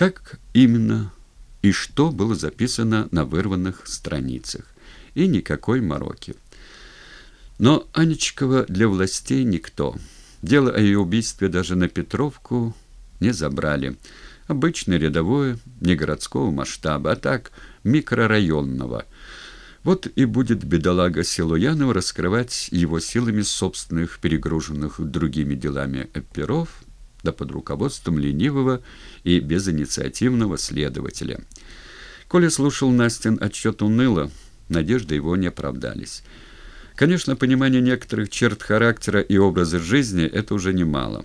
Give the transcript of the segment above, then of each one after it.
Как именно и что было записано на вырванных страницах. И никакой мороки. Но Анечкова для властей никто. Дело о ее убийстве даже на Петровку не забрали. Обычное рядовое, не городского масштаба, а так микрорайонного. Вот и будет бедолага Силуянова раскрывать его силами собственных, перегруженных другими делами оперов, да под руководством ленивого и безинициативного следователя. Коля слушал Настин отчет уныло, надежды его не оправдались. Конечно, понимание некоторых черт характера и образа жизни – это уже немало.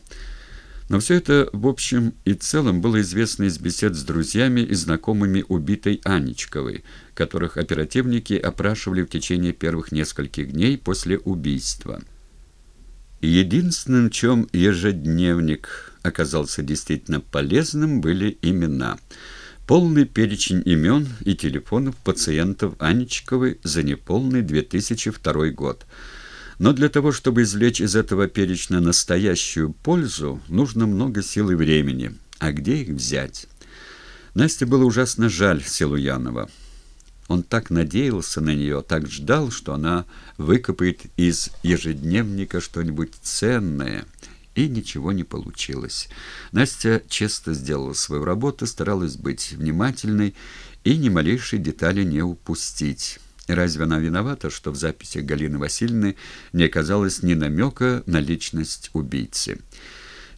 Но все это, в общем и целом, было известно из бесед с друзьями и знакомыми убитой Анечковой, которых оперативники опрашивали в течение первых нескольких дней после убийства. Единственным, чем ежедневник оказался действительно полезным, были имена – Полный перечень имен и телефонов пациентов Анечковой за неполный 2002 год. Но для того, чтобы извлечь из этого перечня настоящую пользу, нужно много сил и времени. А где их взять? Насте было ужасно жаль Силуянова. Он так надеялся на нее, так ждал, что она выкопает из ежедневника что-нибудь ценное – и ничего не получилось. Настя честно сделала свою работу, старалась быть внимательной и ни малейшей детали не упустить. И разве она виновата, что в записи Галины Васильевны не оказалось ни намека на личность убийцы?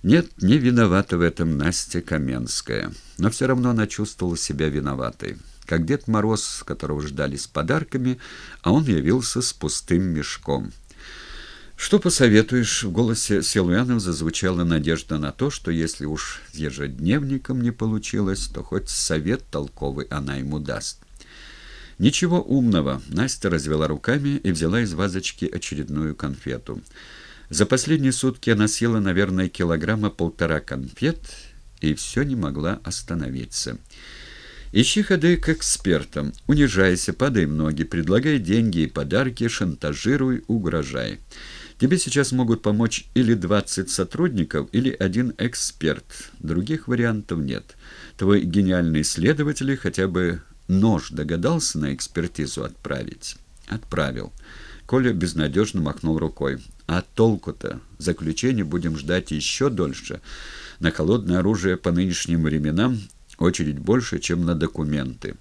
Нет, не виновата в этом Настя Каменская. Но все равно она чувствовала себя виноватой. Как Дед Мороз, которого ждали с подарками, а он явился с пустым мешком. «Что посоветуешь?» — в голосе Силуянов зазвучала надежда на то, что если уж с ежедневником не получилось, то хоть совет толковый она ему даст. «Ничего умного», — Настя развела руками и взяла из вазочки очередную конфету. За последние сутки она съела, наверное, килограмма полтора конфет и все не могла остановиться. Ищи ходы к экспертам, унижайся, падай в ноги, предлагай деньги и подарки, шантажируй, угрожай. Тебе сейчас могут помочь или 20 сотрудников, или один эксперт. Других вариантов нет. Твой гениальный следователь хотя бы нож догадался на экспертизу отправить? Отправил. Коля безнадежно махнул рукой. А толку-то? Заключение будем ждать еще дольше. На холодное оружие по нынешним временам очередь больше, чем на документы.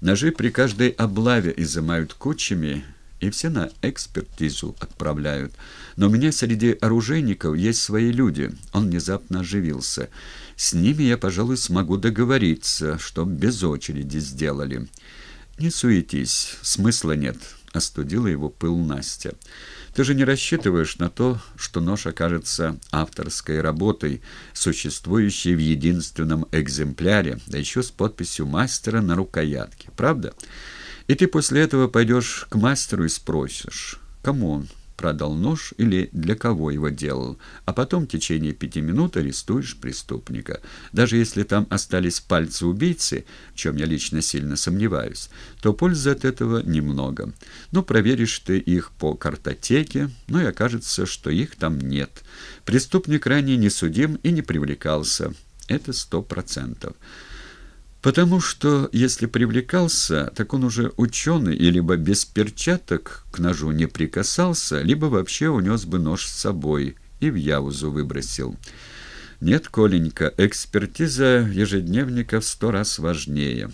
Ножи при каждой облаве изымают кучами и все на экспертизу отправляют. Но у меня среди оружейников есть свои люди. Он внезапно оживился. С ними я, пожалуй, смогу договориться, чтоб без очереди сделали. Не суетись, смысла нет, остудила его пыл Настя. Ты же не рассчитываешь на то, что нож окажется авторской работой, существующей в единственном экземпляре, да еще с подписью мастера на рукоятке, правда? И ты после этого пойдешь к мастеру и спросишь, кому он продал нож или для кого его делал, а потом в течение пяти минут арестуешь преступника. Даже если там остались пальцы убийцы, в чем я лично сильно сомневаюсь, то пользы от этого немного. Ну, проверишь ты их по картотеке, ну и окажется, что их там нет. Преступник ранее не судим и не привлекался. Это сто процентов. Потому что, если привлекался, так он уже ученый и либо без перчаток к ножу не прикасался, либо вообще унес бы нож с собой и в Яузу выбросил. Нет, Коленька, экспертиза ежедневника в сто раз важнее.